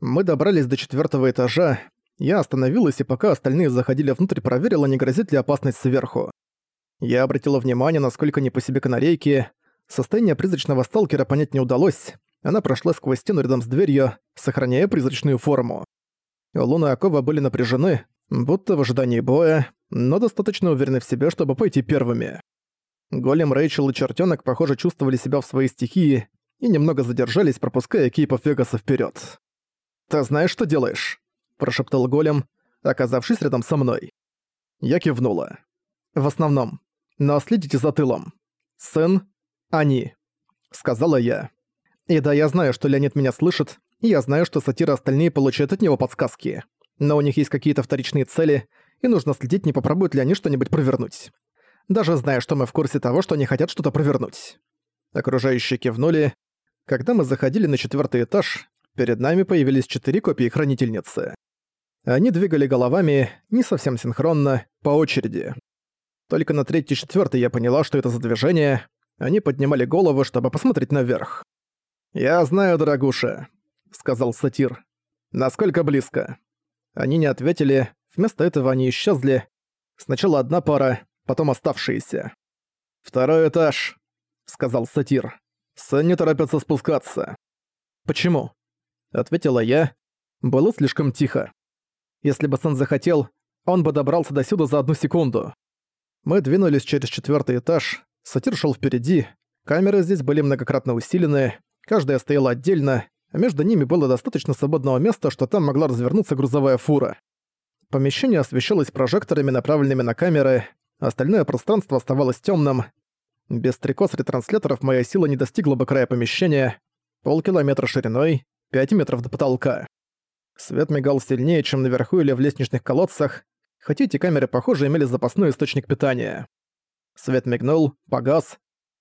Мы добрались до четвертого этажа. Я остановилась и пока остальные заходили внутрь, проверила, не грозит ли опасность сверху. Я обратила внимание, насколько не по себе канарейки. Состояние призрачного сталкера понять не удалось. Она прошла сквозь стену рядом с дверью, сохраняя призрачную форму. Луна и Акова были напряжены, будто в ожидании боя, но достаточно уверены в себе, чтобы пойти первыми. Голем, Рэйчел и Чертёнок, похоже, чувствовали себя в своей стихии и немного задержались, пропуская Кейпов Вегаса вперед. «Ты знаешь, что делаешь?» – прошептал Голем, оказавшись рядом со мной. Я кивнула. «В основном. Но следите за тылом. Сын – они», – сказала я. «И да, я знаю, что Леонид меня слышит, и я знаю, что сатира остальные получают от него подсказки. Но у них есть какие-то вторичные цели, и нужно следить, не попробуют ли они что-нибудь провернуть даже зная, что мы в курсе того, что они хотят что-то провернуть. Окружающие кивнули. Когда мы заходили на четвертый этаж, перед нами появились четыре копии Хранительницы. Они двигали головами, не совсем синхронно, по очереди. Только на четвёртый я поняла, что это за движение. Они поднимали голову, чтобы посмотреть наверх. «Я знаю, дорогуша», — сказал сатир. «Насколько близко?» Они не ответили, вместо этого они исчезли. Сначала одна пара, потом оставшиеся. «Второй этаж», — сказал сатир. «Сын не торопится спускаться». «Почему?» — ответила я. Было слишком тихо. Если бы сын захотел, он бы добрался до сюда за одну секунду. Мы двинулись через четвертый этаж, сатир шел впереди, камеры здесь были многократно усилены, каждая стояла отдельно, а между ними было достаточно свободного места, что там могла развернуться грузовая фура. Помещение освещалось прожекторами, направленными на камеры, Остальное пространство оставалось темным. Без стрекоз ретрансляторов моя сила не достигла бы края помещения. Полкилометра шириной, 5 метров до потолка. Свет мигал сильнее, чем наверху или в лестничных колодцах, хотя эти камеры, похоже, имели запасной источник питания. Свет мигнул, погас.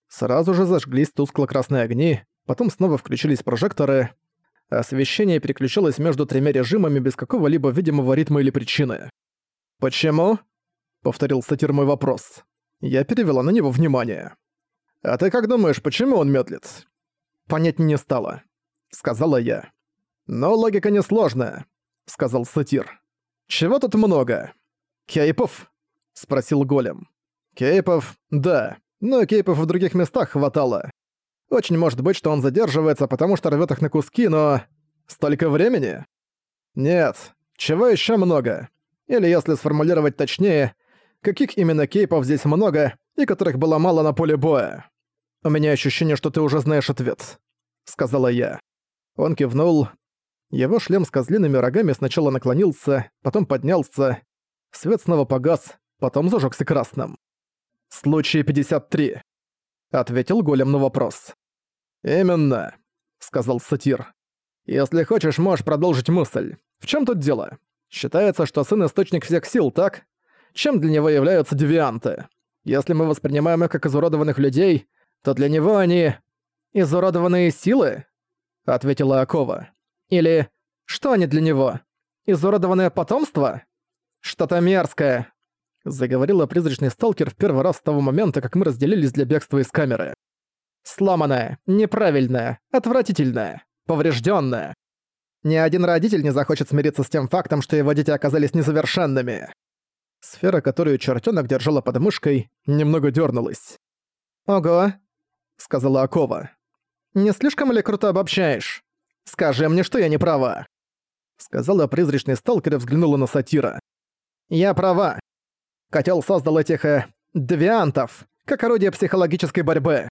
Сразу же зажглись тускло-красные огни, потом снова включились прожекторы. Освещение переключалось между тремя режимами без какого-либо видимого ритма или причины. «Почему?» — повторил сатир мой вопрос. Я перевела на него внимание. «А ты как думаешь, почему он медлит?» «Понять не стало», — сказала я. «Но логика несложная», — сказал сатир. «Чего тут много?» «Кейпов?» — спросил голем. «Кейпов? Да. Но кейпов в других местах хватало. Очень может быть, что он задерживается, потому что рвет их на куски, но... Столько времени? Нет. Чего еще много? Или если сформулировать точнее, каких именно кейпов здесь много и которых было мало на поле боя. У меня ощущение, что ты уже знаешь ответ», — сказала я. Он кивнул. Его шлем с козлиными рогами сначала наклонился, потом поднялся. Свет снова погас, потом зажёгся красным. «Случай 53», — ответил голем на вопрос. «Именно», — сказал сатир. «Если хочешь, можешь продолжить мысль. В чем тут дело? Считается, что сын — источник всех сил, так? чем для него являются девианты. Если мы воспринимаем их как изуродованных людей, то для него они... «Изуродованные силы?» — ответила Акова. «Или что они для него? Изуродованное потомство? Что-то мерзкое!» Заговорила призрачный сталкер в первый раз с того момента, как мы разделились для бегства из камеры. «Сломанное, неправильное, отвратительное, поврежденное. Ни один родитель не захочет смириться с тем фактом, что его дети оказались несовершенными. Сфера, которую чертёнок держала под мышкой, немного дернулась. «Ого», — сказала Акова. «Не слишком ли круто обобщаешь? Скажи мне, что я не права». Сказала призрачный сталкер и взглянула на сатира. «Я права. Котел создал этих, э, девиантов, как орудие психологической борьбы.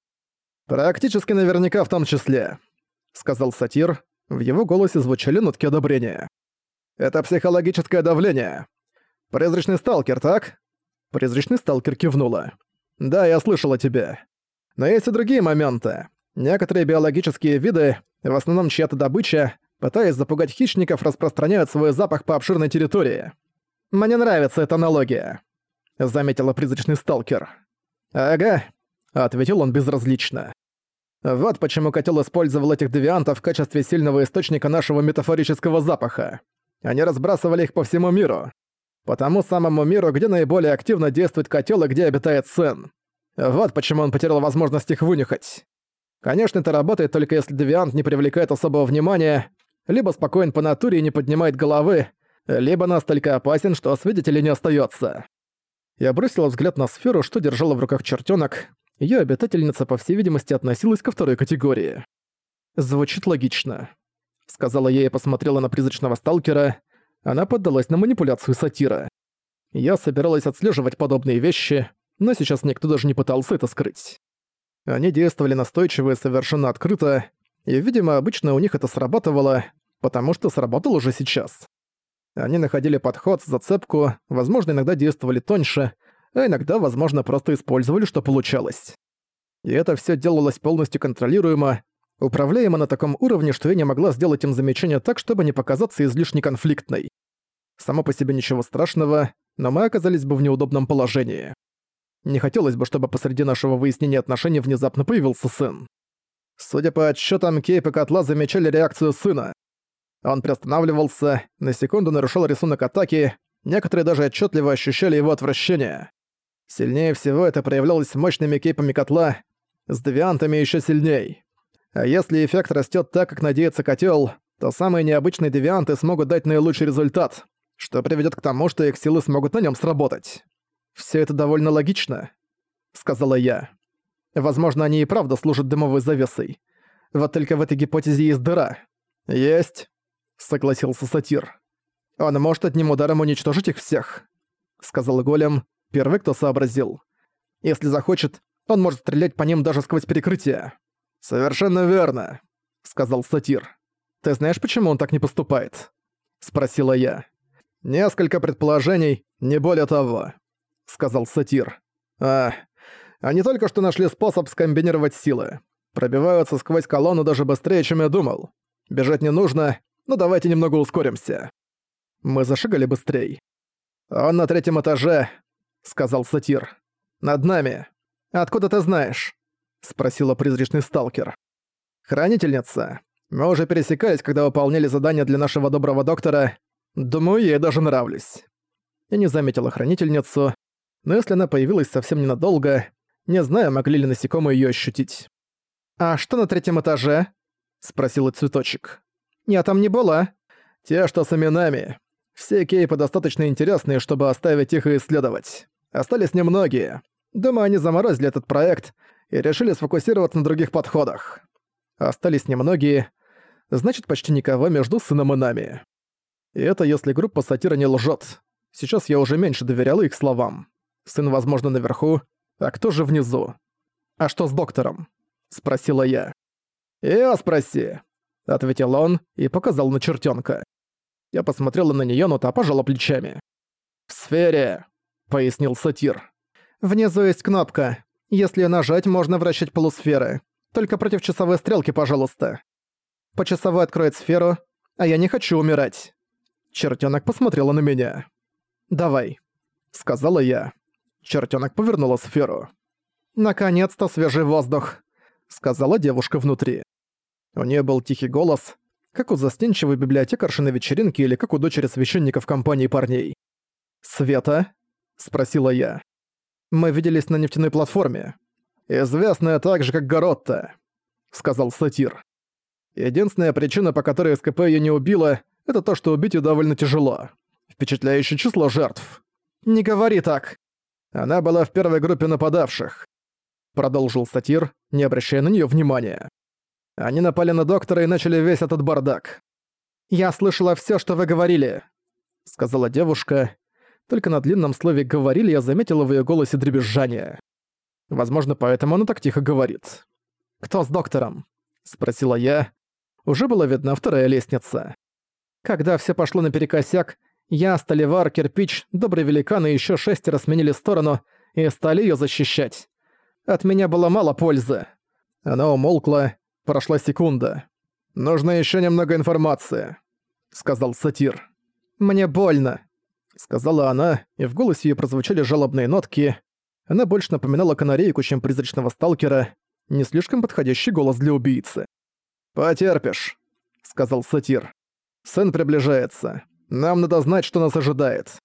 Практически наверняка в том числе», — сказал сатир. В его голосе звучали нотки одобрения. «Это психологическое давление. «Призрачный сталкер, так?» Призрачный сталкер кивнула. «Да, я слышал о тебе. Но есть и другие моменты. Некоторые биологические виды, в основном чья-то добыча, пытаясь запугать хищников, распространяют свой запах по обширной территории. Мне нравится эта аналогия», — заметила призрачный сталкер. «Ага», — ответил он безразлично. «Вот почему котел использовал этих девиантов в качестве сильного источника нашего метафорического запаха. Они разбрасывали их по всему миру по тому самому миру, где наиболее активно действует котел и где обитает Сэн. Вот почему он потерял возможность их вынюхать. Конечно, это работает только если девиант не привлекает особого внимания, либо спокоен по натуре и не поднимает головы, либо настолько опасен, что свидетелей не остается. Я бросила взгляд на сферу, что держала в руках чертенок. Ее обитательница, по всей видимости, относилась ко второй категории. «Звучит логично», — сказала я и посмотрела на призрачного сталкера. Она поддалась на манипуляцию сатира. Я собиралась отслеживать подобные вещи, но сейчас никто даже не пытался это скрыть. Они действовали настойчиво и совершенно открыто, и, видимо, обычно у них это срабатывало, потому что сработало уже сейчас. Они находили подход, зацепку, возможно, иногда действовали тоньше, а иногда, возможно, просто использовали, что получалось. И это все делалось полностью контролируемо, управляемо на таком уровне, что я не могла сделать им замечание так, чтобы не показаться излишне конфликтной. Само по себе ничего страшного, но мы оказались бы в неудобном положении. Не хотелось бы, чтобы посреди нашего выяснения отношений внезапно появился сын. Судя по отчетам, Кейп и Котла замечали реакцию сына. Он приостанавливался, на секунду нарушал рисунок атаки, некоторые даже отчетливо ощущали его отвращение. Сильнее всего это проявлялось мощными кейпами котла, с девиантами еще сильней. А если эффект растет так, как надеется котел, то самые необычные девианты смогут дать наилучший результат, что приведет к тому, что их силы смогут на нем сработать. Все это довольно логично, сказала я. Возможно, они и правда служат дымовой завесой. Вот только в этой гипотезе есть дыра. Есть, согласился сатир. Он может одним ударом уничтожить их всех, сказал голем, первый, кто сообразил. Если захочет, он может стрелять по ним даже сквозь перекрытие. Совершенно верно, сказал сатир. Ты знаешь, почему он так не поступает? спросила я. Несколько предположений, не более того, сказал сатир. А, они только что нашли способ скомбинировать силы. Пробиваются сквозь колонну даже быстрее, чем я думал. Бежать не нужно, но давайте немного ускоримся. Мы зашагали быстрей. «Он на третьем этаже», — сказал сатир. «Над нами. Откуда ты знаешь?» — спросила призрачный сталкер. «Хранительница. Мы уже пересекались, когда выполняли задание для нашего доброго доктора. Думаю, ей даже нравлюсь». Я не заметила хранительницу, но если она появилась совсем ненадолго, не знаю, могли ли насекомые её ощутить. «А что на третьем этаже?» — спросила цветочек. «Я там не была». «Те, что с именами. Все кейпы достаточно интересные, чтобы оставить их и исследовать. Остались немногие. Думаю, они заморозили этот проект и решили сфокусироваться на других подходах. Остались немногие, значит, почти никого между сыном и нами. И это если группа сатира не лжет. Сейчас я уже меньше доверяла их словам. Сын, возможно, наверху, а кто же внизу? А что с доктором? Спросила я. Я спроси, ответил он и показал на чертенка. Я посмотрела на нее, но та пожала плечами. В сфере, пояснил сатир. Внизу есть кнопка. Если нажать, можно вращать полусферы. Только против часовой стрелки, пожалуйста. По часовой откроет сферу, а я не хочу умирать. Чертенок посмотрела на меня. «Давай», — сказала я. Чертёнок повернула сферу. «Наконец-то свежий воздух», — сказала девушка внутри. У нее был тихий голос, как у застенчивой библиотекарши на вечеринке или как у дочери священника в компании парней. «Света?» — спросила я. «Мы виделись на нефтяной платформе. Известная так же, как Горотта», — сказал сатир. «Единственная причина, по которой СКП её не убила, это то, что убить её довольно тяжело. Впечатляющее число жертв». «Не говори так», она была в первой группе нападавших. Продолжил сатир, не обращая на нее внимания. Они напали на доктора и начали весь этот бардак. «Я слышала все, что вы говорили», — сказала девушка. Только на длинном слове «говорили» я заметила в ее голосе дребезжание. Возможно, поэтому она так тихо говорит. «Кто с доктором?» — спросила я. Уже была видна вторая лестница. Когда все пошло наперекосяк, я, Столивар, Кирпич, Добрый Великан и еще шестеро сменили сторону и стали ее защищать. От меня было мало пользы. Она умолкла, прошла секунда. «Нужно еще немного информации», — сказал сатир. «Мне больно», — сказала она, и в голосе ее прозвучали жалобные нотки. Она больше напоминала канарейку, чем призрачного сталкера, не слишком подходящий голос для убийцы. «Потерпишь», — сказал сатир. «Сын приближается. Нам надо знать, что нас ожидает.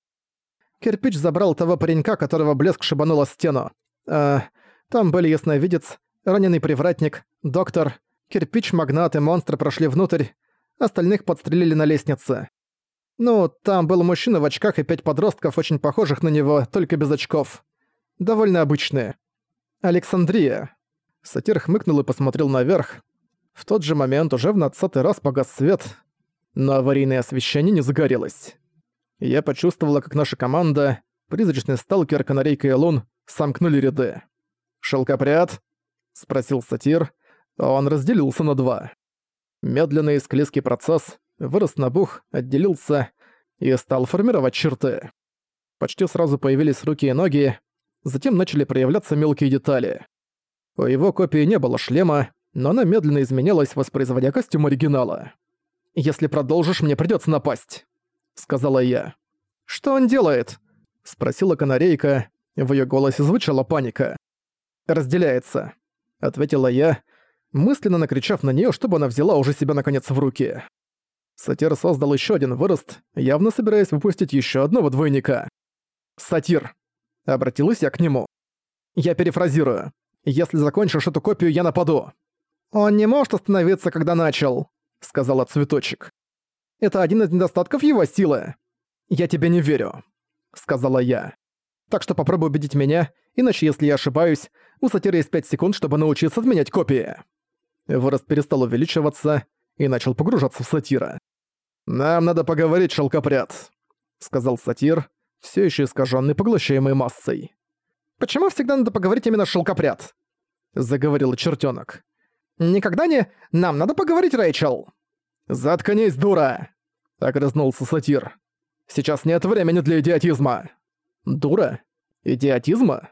Кирпич забрал того паренька, которого блеск шибанул о стену. А, там были ясновидец, раненый привратник, доктор, кирпич, магнат и монстры прошли внутрь. остальных подстрелили на лестнице. Ну, там был мужчина в очках и пять подростков, очень похожих на него, только без очков. Довольно обычные. Александрия. Сатир хмыкнул и посмотрел наверх. В тот же момент уже в надцатый раз погас свет, но аварийное освещение не загорелось. Я почувствовала, как наша команда, призрачный сталкер, канарейка и лун, сомкнули ряды. «Шелкопряд?» — спросил сатир. Он разделился на два. Медленный склизкий процесс вырос на бух, отделился и стал формировать черты. Почти сразу появились руки и ноги, затем начали проявляться мелкие детали. У его копии не было шлема, но она медленно изменялась, воспроизводя костюм оригинала. «Если продолжишь, мне придётся напасть», — сказала я. «Что он делает?» — спросила канарейка. В её голосе звучала паника. «Разделяется», — ответила я, мысленно накричав на неё, чтобы она взяла уже себя наконец в руки. Сатир создал ещё один вырост, явно собираясь выпустить ещё одного двойника. «Сатир», — обратилась я к нему. «Я перефразирую. Если закончишь эту копию, я нападу». «Он не может остановиться, когда начал», — сказала Цветочек. «Это один из недостатков его силы». «Я тебе не верю», — сказала я. «Так что попробуй убедить меня, иначе, если я ошибаюсь, у сатиры есть пять секунд, чтобы научиться отменять копии». Вырост перестал увеличиваться и начал погружаться в сатира. «Нам надо поговорить, шелкопряд», — сказал сатир, все еще искаженный поглощаемой массой. «Почему всегда надо поговорить именно шелкопряд?» — заговорил чертенок. «Никогда не... Нам надо поговорить, Рэйчел!» «Заткнись, дура!» — огрызнулся сатир. «Сейчас нет времени для идиотизма!» «Дура? Идиотизма?»